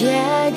Yeah.